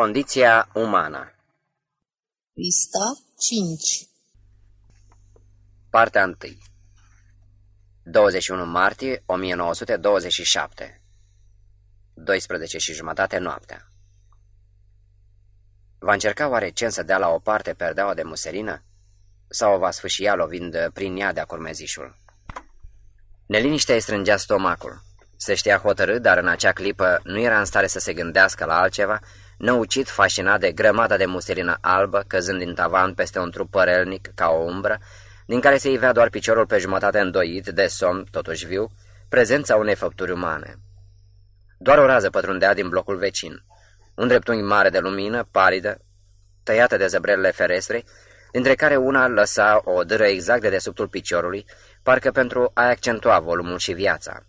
Condiția umană Pista 5 Partea 1 21 martie 1927 12 și jumătate noaptea Va încerca oare Cen să dea la o parte perdeaua de muselină? Sau o va sfâșia lovind prin ea de-a curmezișul? Neliniștea îi strângea stomacul. Se știa hotărât, dar în acea clipă nu era în stare să se gândească la altceva, năucit, fascinat de grămada de muselină albă, căzând din tavan peste un trup părelnic ca o umbră, din care se ivea doar piciorul pe jumătate îndoit, de somn, totuși viu, prezența unei făpturi umane. Doar o rază pătrundea din blocul vecin. Un dreptunghi mare de lumină, palidă, tăiată de zăbrelele ferestre, dintre care una lăsa o dâră exact de desubtul piciorului, parcă pentru a accentua volumul și viața.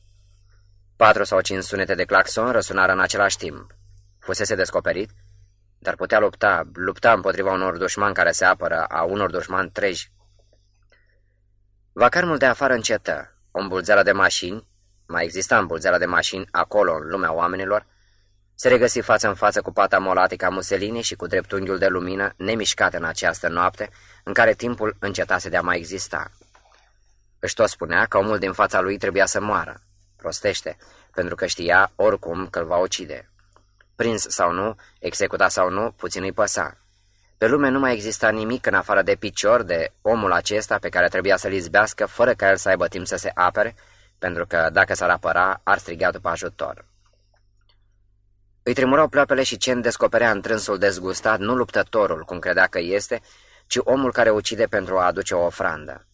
Patru sau cinci sunete de claxon răsunară în același timp. Fusese descoperit, dar putea lupta, lupta împotriva unor dușmani care se apără, a unor dușmani treji. Vacarmul de afară încetă, o îmbulzeală de mașini, mai exista îmbulzeala de mașini acolo, în lumea oamenilor, se regăsi față în față cu pata molatică a muselinii și cu dreptunghiul de lumină nemișcat în această noapte, în care timpul încetase de a mai exista. Își tot spunea că omul din fața lui trebuia să moară. Prostește, pentru că știa oricum că îl va ucide. Prins sau nu, executat sau nu, puțin îi păsa. Pe lume nu mai exista nimic în afară de picior de omul acesta pe care trebuia să-l izbească fără ca el să aibă timp să se apere, pentru că dacă s-ar apăra, ar striga după ajutor. Îi tremurau pleoapele și Cen descoperea întrânsul dezgustat nu luptătorul, cum credea că este, ci omul care ucide pentru a aduce o ofrandă.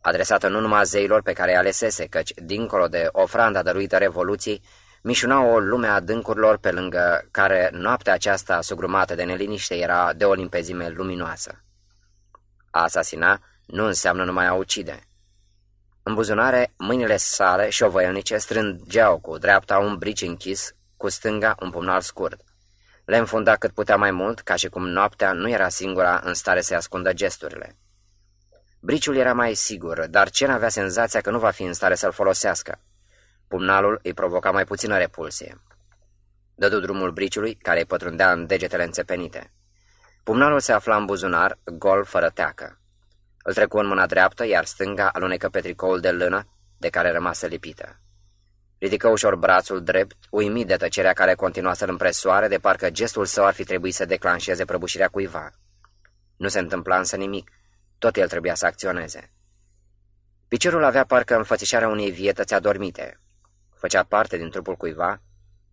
Adresată nu numai zeilor pe care îi alesese, căci, dincolo de ofranda dăruită Revoluției, mișuna o lume a dâncurilor pe lângă care noaptea aceasta sugrumată de neliniște era de o limpezime luminoasă. A asasina nu înseamnă numai a ucide. În buzunare, mâinile sale șovăielnice strângeau cu dreapta un brici închis, cu stânga un pumnal scurt. Le înfunda cât putea mai mult, ca și cum noaptea nu era singura în stare să ascundă gesturile. Briciul era mai sigur, dar Cen avea senzația că nu va fi în stare să-l folosească. Pumnalul îi provoca mai puțină repulsie. Dădu drumul briciului, care îi pătrundea în degetele înțepenite. Pumnalul se afla în buzunar, gol, fără teacă. Îl trecu în mâna dreaptă, iar stânga alunecă pe tricoul de lână, de care rămasă lipită. Ridică ușor brațul drept, uimit de tăcerea care continua să-l împresoare, de parcă gestul său ar fi trebuit să declanșeze prăbușirea cuiva. Nu se întâmpla însă nimic, tot el trebuia să acționeze. Piciorul avea parcă înfățișarea unei vietăți adormite. Făcea parte din trupul cuiva.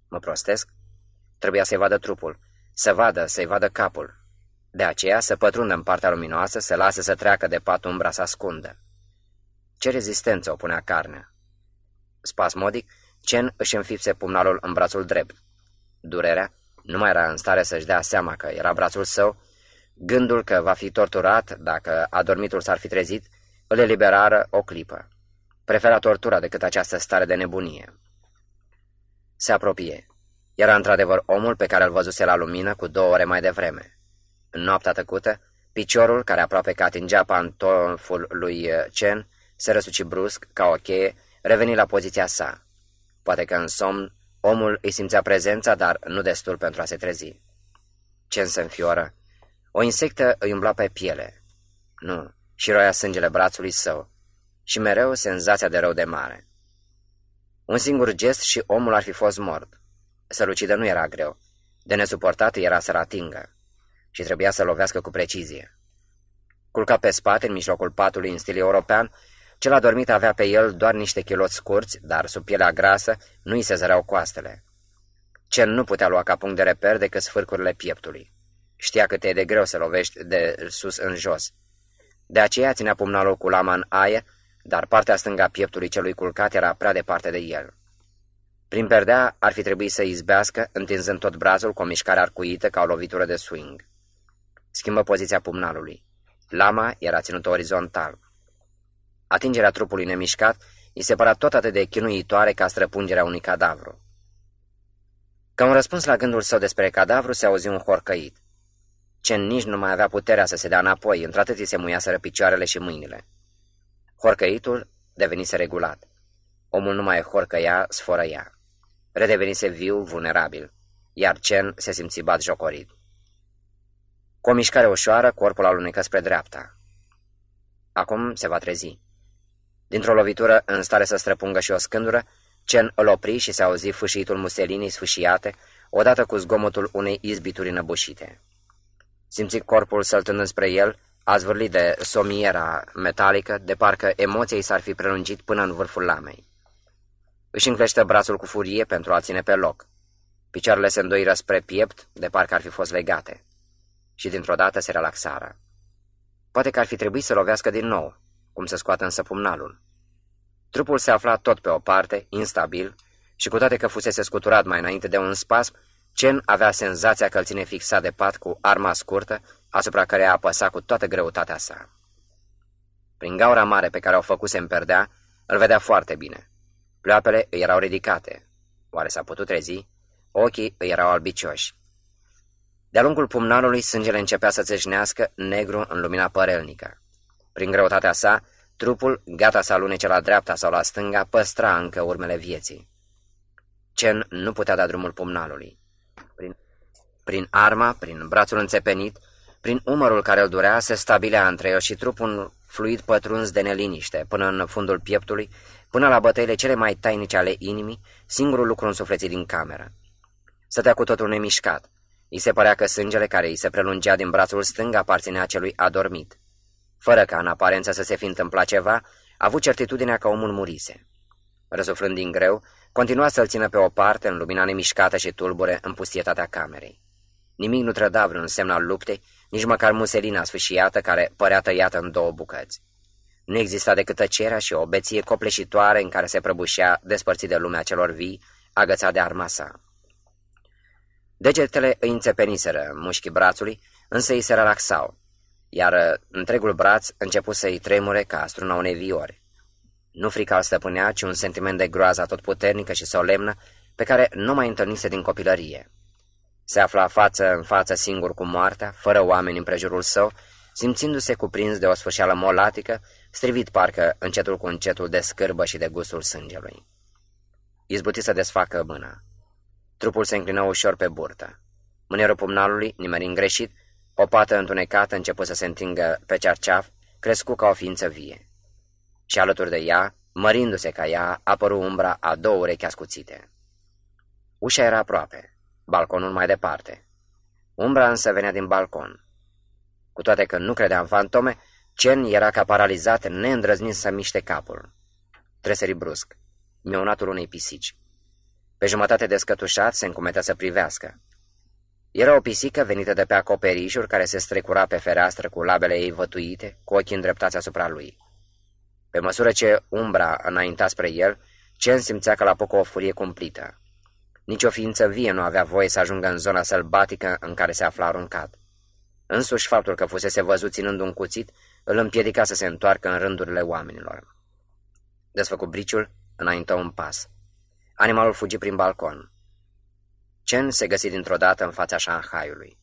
Mă prostesc? Trebuia să-i vadă trupul, să vadă, să-i vadă capul. De aceea să pătrundă în partea luminoasă, să lase să treacă de pat umbra să ascundă. Ce rezistență opunea carnea? Spasmodic, Cen își înfipse pumnalul în brațul drept. Durerea nu mai era în stare să-și dea seama că era brațul său, gândul că va fi torturat dacă adormitul s-ar fi trezit, îl eliberară o clipă. Prefera tortura decât această stare de nebunie. Se apropie. Era într-adevăr omul pe care îl văzuse la lumină cu două ore mai devreme. În noaptea tăcută, piciorul, care aproape că atingea pantoful lui Chen, se răsuci brusc, ca o cheie, reveni la poziția sa. Poate că în somn, omul îi simțea prezența, dar nu destul pentru a se trezi. Ce se înfioră? O insectă îi umbla pe piele. Nu, și roia sângele brațului său. Și mereu senzația de rău de mare. Un singur gest și omul ar fi fost mort. Să-l ucidă nu era greu. De nesuportat era să-l atingă. Și trebuia să lovească cu precizie. Culca pe spate, în mijlocul patului în stil european, cel adormit avea pe el doar niște chiloți scurți, dar sub pielea grasă nu-i se zăreau coastele. Cel nu putea lua ca punct de reper decât sfârcurile pieptului. Știa cât e de greu să lovești de sus în jos. De aceea ținea pumnalul cu lama în aie, dar partea stânga pieptului celui culcat era prea departe de el. Prin perdea ar fi trebuit să izbească, întinzând tot brațul cu o mișcare arcuită ca o lovitură de swing. Schimbă poziția pumnalului. Lama era ținută orizontal. Atingerea trupului nemișcat îi se părea tot atât de chinuitoare ca străpungerea unui cadavru. Ca un răspuns la gândul său despre cadavru se auzi un horcăit. Ce nici nu mai avea puterea să se dea înapoi, într-atât îi se muiaseră picioarele și mâinile. Horcăitul devenise regulat. Omul nu mai horcăia, sfărăia. Redevenise viu, vulnerabil, iar Cen se simți bat jocorit. Cu o mișcare ușoară, corpul alunecă spre dreapta. Acum se va trezi. Dintr-o lovitură în stare să străpungă și o scândură, Cen îl opri și se auzi fâșitul muselinii sfâșiate, odată cu zgomotul unei izbituri înăbușite. Simți corpul săltând spre el, a zvârlit de somiera metalică, de parcă emoția i s-ar fi prelungit până în vârful lamei. Își înclește brațul cu furie pentru a ține pe loc. Picioarele se îndoiră spre piept, de parcă ar fi fost legate. Și dintr-o dată se relaxară. Poate că ar fi trebuit să lovească din nou, cum să scoată însă pumnalul. Trupul se afla tot pe o parte, instabil, și cu toate că fusese scuturat mai înainte de un spasm, Cen avea senzația că îl ține fixat de pat cu arma scurtă, asupra care a apăsat cu toată greutatea sa. Prin gaura mare pe care o făcuse în perdea, îl vedea foarte bine. Pleoapele îi erau ridicate. Oare s-a putut trezi? Ochii îi erau albicioși. De-a lungul pumnalului, sângele începea să țâșnească negru în lumina părelnică. Prin greutatea sa, trupul, gata să alunece la dreapta sau la stânga, păstra încă urmele vieții. Cen nu putea da drumul pumnalului. Prin, prin arma, prin brațul înțepenit, prin umărul care îl durea, se stabilea între el și trupul fluid pătruns de neliniște, până în fundul pieptului, până la bătăile cele mai tainice ale inimii, singurul lucru însuflețit din cameră. Stătea cu totul nemișcat. I se părea că sângele care îi se prelungea din brațul stâng aparținea celui adormit. Fără ca în aparență să se fi întâmplat ceva, a avut certitudinea că omul murise. Răsuflând din greu, continua să-l țină pe o parte în lumina nemișcată și tulbure în pustietatea camerei. Nimic nu trăda vreun semn al luptei, nici măcar muselina sfâșiată care părea tăiată în două bucăți. Nu exista decât tăcerea și o beție copleșitoare în care se prăbușea, despărțit de lumea celor vii, agățat de arma sa. Degetele îi înțepeniseră mușchii brațului, însă îi se relaxau, iar uh, întregul braț început să-i tremure ca struna unei viori. Nu frica îl stăpânea, ci un sentiment de groază tot puternică și solemnă, pe care nu mai întâlnise din copilărie. Se afla față în față singur cu moartea, fără oameni în prejurul său, simțindu-se cuprins de o sfârșeală molatică, strivit parcă încetul cu încetul de scârbă și de gustul sângelui. Izbuti să desfacă mâna. Trupul se înclină ușor pe burtă. Mânerul pumnalului, nimerind greșit, o pată întunecată început să se întingă pe cerceaf, crescu ca o ființă vie. Și alături de ea, mărindu-se ca ea, apăru umbra a două urechi ascuțite. Ușa era aproape, balconul mai departe. Umbra însă venea din balcon. Cu toate că nu credea în fantome, Cen era ca paralizat, neîndrăznind să miște capul. Tresări brusc, mionatul unei pisici. Pe jumătate descătușat, se încumetea să privească. Era o pisică venită de pe acoperișuri care se strecura pe fereastră cu labele ei vătuite, cu ochii îndreptați asupra lui. Pe măsură ce umbra înainta spre el, Cen simțea că la poc o furie cumplită. Nici o ființă vie nu avea voie să ajungă în zona sălbatică în care se afla aruncat. Însuși faptul că fusese văzut ținând un cuțit îl împiedica să se întoarcă în rândurile oamenilor. Desfăcut briciul, înaintă un pas. Animalul fugi prin balcon. Cen se găsi dintr-o dată în fața Shanghaiului.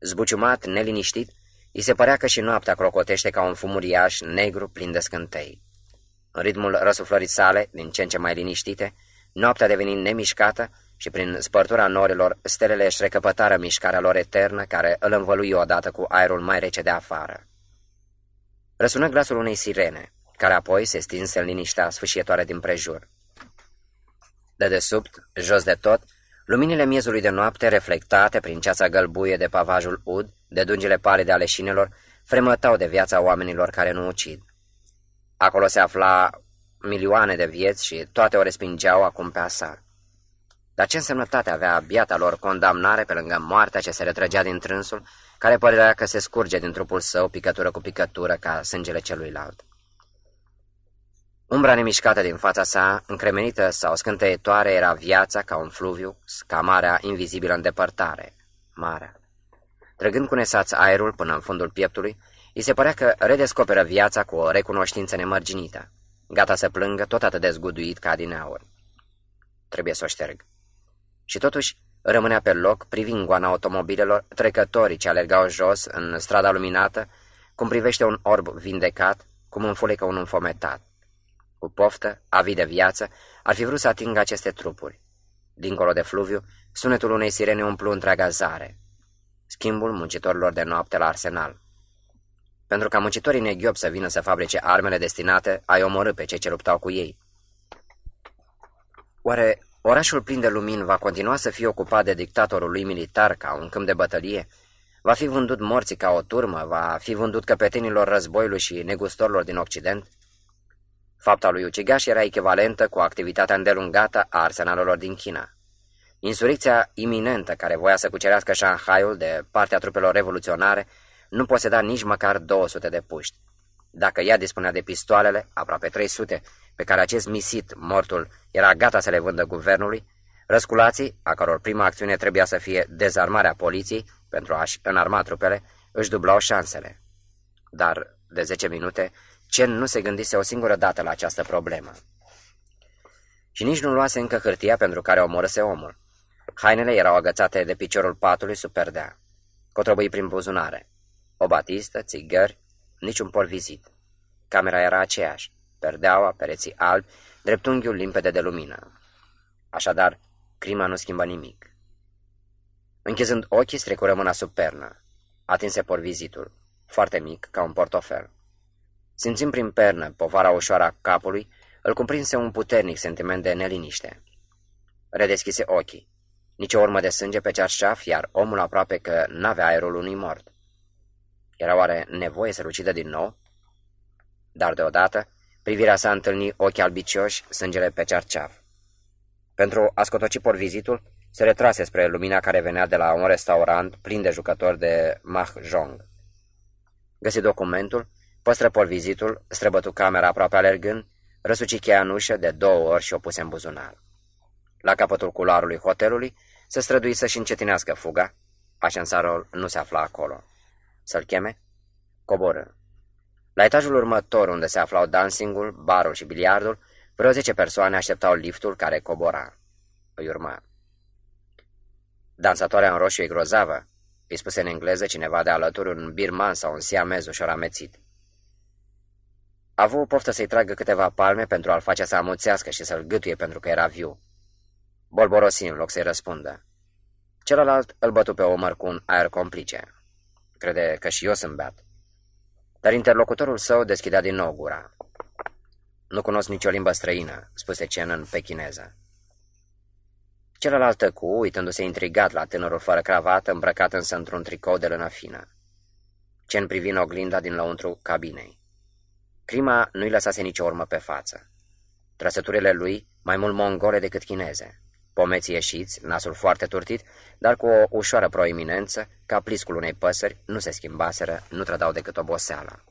Zbuciumat, neliniștit, îi se părea că și noaptea crocotește ca un fumuriaș negru plin de scântei. În ritmul răsuflării sale, din ce în ce mai liniștite, noaptea devenind nemișcată și prin spărtura norilor, stelele își recăpătară mișcarea lor eternă, care îl învălui odată cu aerul mai rece de afară. Răsună glasul unei sirene, care apoi se stinse în liniștea sfâșietoare din prejur. De desubt, jos de tot, luminile miezului de noapte, reflectate prin ceața gălbuie de pavajul ud, de dungile palide ale șinelor, fremătau de viața oamenilor care nu ucid. Acolo se afla milioane de vieți și toate o respingeau acum pe asar. Dar ce însemnătate avea biata lor condamnare pe lângă moartea ce se retrăgea din trânsul, care părea că se scurge din trupul său picătură cu picătură ca sângele celuilalt. Umbra nemișcată din fața sa, încremenită sau scânteietoare, era viața ca un fluviu, ca marea invizibilă în depărtare, marea. Trăgând cu nesaț aerul până în fundul pieptului, îi se părea că redescoperă viața cu o recunoștință nemărginită, gata să plângă tot atât de zguduit ca din aur. Trebuie să o șterg. Și totuși rămânea pe loc, privind goana automobilelor, trecătorii ce alergau jos în strada luminată, cum privește un orb vindecat, cum înfulecă un înfometat. Cu poftă, avid de viață, ar fi vrut să atingă aceste trupuri. Dincolo de fluviu, sunetul unei sirene umplu întreaga zare. schimbul muncitorilor de noapte la arsenal. Pentru ca muncitorii neghiobi să vină să fabrice armele destinate a-i omorâ pe cei ce luptau cu ei. Oare orașul plin de lumini va continua să fie ocupat de dictatorul lui militar ca un câmp de bătălie? Va fi vândut morții ca o turmă? Va fi vândut căpetenilor războiului și negustorilor din Occident? Fapta lui ucigaș era echivalentă cu activitatea îndelungată a arsenalelor din China. Insurecția iminentă care voia să cucerească Shanghaiul de partea trupelor revoluționare nu poseda nici măcar 200 de puști. Dacă ea dispunea de pistoalele, aproape 300, pe care acest misit, mortul, era gata să le vândă guvernului, răsculații, a căror prima acțiune trebuia să fie dezarmarea poliției pentru a-și înarma trupele, își dublau șansele. Dar, de 10 minute, Cen nu se gândise o singură dată la această problemă. Și nici nu luase încă hârtia pentru care omorâse omul. Hainele erau agățate de piciorul patului sub perdea. Cotrobăi prin buzunare. O batistă, țigări, niciun por vizit. Camera era aceeași, perdeaua, pereții albi, dreptunghiul limpede de lumină. Așadar, crima nu schimbă nimic. Închizând ochii, strecură mâna sub pernă. Atinse porvizitul, foarte mic, ca un portofel. Simțind prin pernă povara ușoară a capului, îl cuprinse un puternic sentiment de neliniște. Redeschise ochii. Nici o urmă de sânge pe cearșaf, iar omul aproape că n-avea aerul unui mort. Era oare nevoie să-l ucidă din nou? Dar deodată, privirea sa întâlni ochii albicioși, sângele pe cearceaf. Pentru a scotoci porvizitul, se retrase spre lumina care venea de la un restaurant plin de jucători de mahjong. Găsi documentul, păstră porvizitul, străbătu camera aproape alergând, răsuci cheia în ușă de două ori și o puse în buzunar. La capătul culoarului hotelului se strădui să-și încetinească fuga. Ascensarul nu se afla acolo. Să-l cheme? Coboră. La etajul următor, unde se aflau dancingul, barul și biliardul, vreo zece persoane așteptau liftul care cobora. Îi urma. Dansatoarea în roșu e grozavă, îi spuse în engleză cineva de alături un birman sau un siamez ușor amețit. A avut poftă să-i tragă câteva palme pentru a-l face să amuțească și să-l gâtuie pentru că era viu. Bolborosi în loc să-i răspundă. Celălalt îl bătu pe omăr cu un aer complice. Crede că și eu sunt beat. Dar interlocutorul său deschidea din nou gura. Nu cunosc nicio limbă străină, spuse Chen în pechineză. Celălalt tăcu, uitându-se intrigat la tânărul fără cravată, îmbrăcat însă într-un tricou de lână fină. Chen privi în oglinda din lăuntru cabinei. Crima nu-i lăsase nicio urmă pe față. Trăsăturile lui, mai mult mongole decât chineze. Pomeții ieșiți, nasul foarte turtit, dar cu o ușoară proeminență, ca pliscul unei păsări, nu se schimbaseră, nu trădau decât oboseala.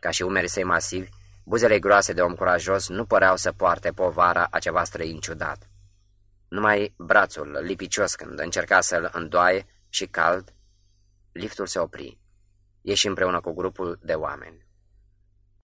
Ca și umerii săi masivi, buzele groase de om curajos nu păreau să poarte povara a ceva străin ciudat. Numai brațul, lipicios când încerca să-l îndoaie și cald, liftul se opri. Ieși împreună cu grupul de oameni.